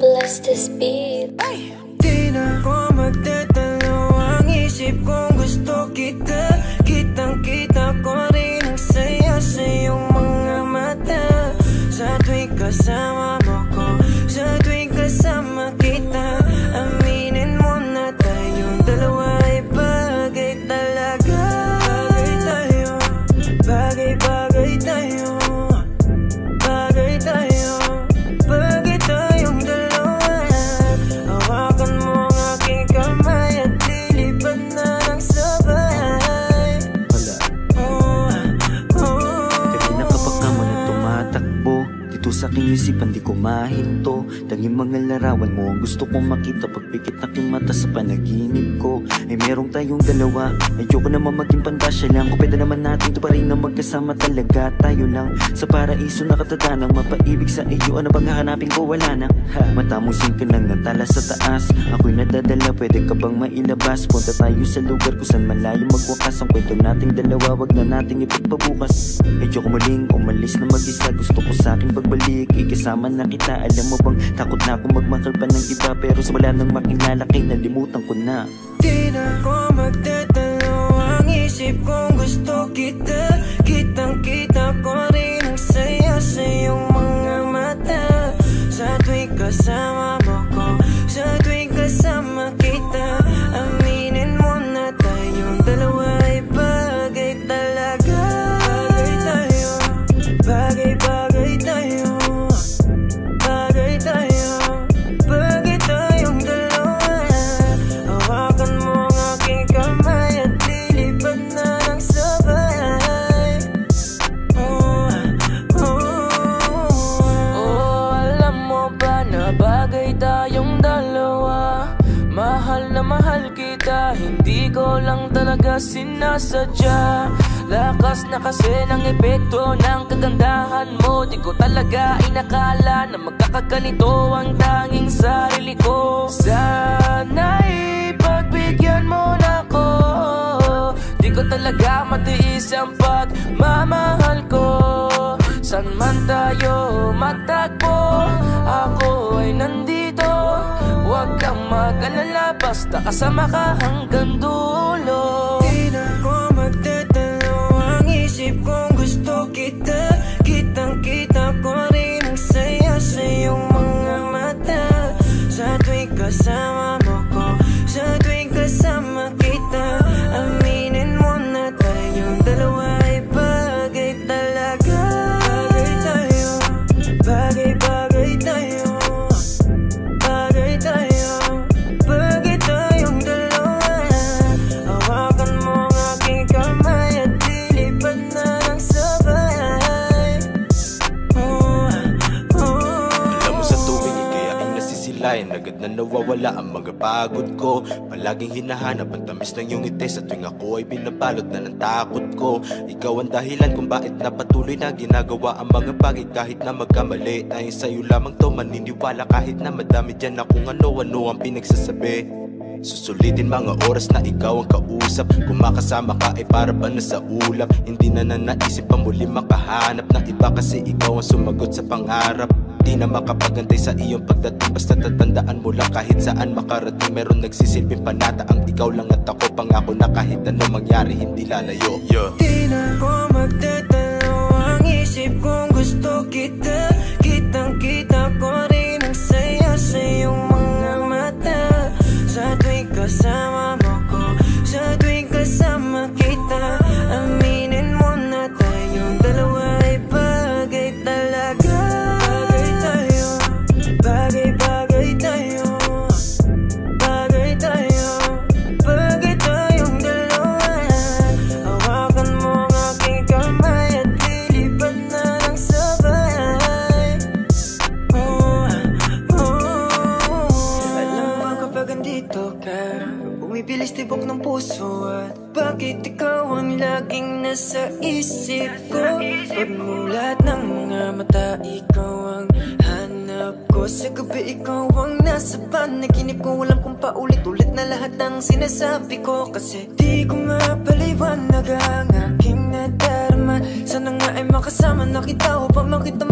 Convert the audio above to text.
bless this beat. Di na ako magdadalawang isip kung gusto kita Kitang kita ko rin ang saya sa iyong mga mata Sa tuwing kasama Dito sa aking isipan di ko mahinto. Tanging mga larawan mo ang gusto kong makita. Pagpikit aking mata sa panaginip ko. Ay merong tayong dalawa. Ayoko naman maging pandasya lang. Kung pwede naman natin to pa rin na magkasama talaga. Tayo lang sa paraiso nakatadanang Mapaibig sa iyo. Ano bang hahanapin ko? Wala na. Ha, Matamusin ka ng natala sa taas. Ako'y nadadala. Pwede ka bang mailabas? Punta tayo sa lugar kung saan malayo magwakas. Ang kwento nating dalawa wag na nating ipagpabukas. Medyo ko muling umalis na mag-isa. Gusto ko sa akin pagbalik Ikasama na kita. Alam mo bang takot na ako magmakal pa ng iba Pero sa wala nang makilala kay nalimutan ko na. Di na ako magdadalawang isip kung gusto kita. Kitang kita ko rin ang saya sa iyong mga mata. Sa tuwing kasama Hindi ko lang talaga sinasadya. Lakas na kasi ng epekto ng kagandahan mo. Di ko talaga inakala na magkakaganito ang tanging sarili ko. Sana'y pagbigyan mo na ko Di ko talaga matiis ang pagmamahal ko. San man tayo matagpo mag-alala Basta kasama ka hanggang dulo nawawala ang mga pagod ko. Palaging hinahanap ang tamis ng iyong ngiti. Sa tuwing ako ay binabalot na ng takot ko. Ikaw ang dahilan kung bakit na patuloy na ginagawa ang mga bagay. Kahit na magkamali Dahil sa'yo lamang to maniniwala. Kahit na madami dyan na kung ano-ano ang pinagsasabi. Susulitin mga oras na ikaw ang kausap. Kung makasama ka ay para ba na sa ulap Hindi na nanaisip pa muli makahanap Ng iba kasi ikaw ang sumagot sa pangarap Di na makapagantay sa iyong pagdating. Basta tatandaan mo lang kahit saan makarating. Meron nagsisilbing panata. Ang ikaw lang at ako Pangako na kahit ano mangyari hindi lalayo. Yeah. Di na ako magdadalawang kapag andito ka Bumibilis tibok ng puso At bakit ikaw ang laging nasa isip ko? Pagmulat ng mga mata Ikaw ang hanap ko. Sa gabi ikaw ang nasa panaginip ko Alam kong paulit-ulit na lahat ng sinasabi ko. Kasi di ko nga paliwanag ang aking nadarama Sana nga ay makasama na kita Upang makita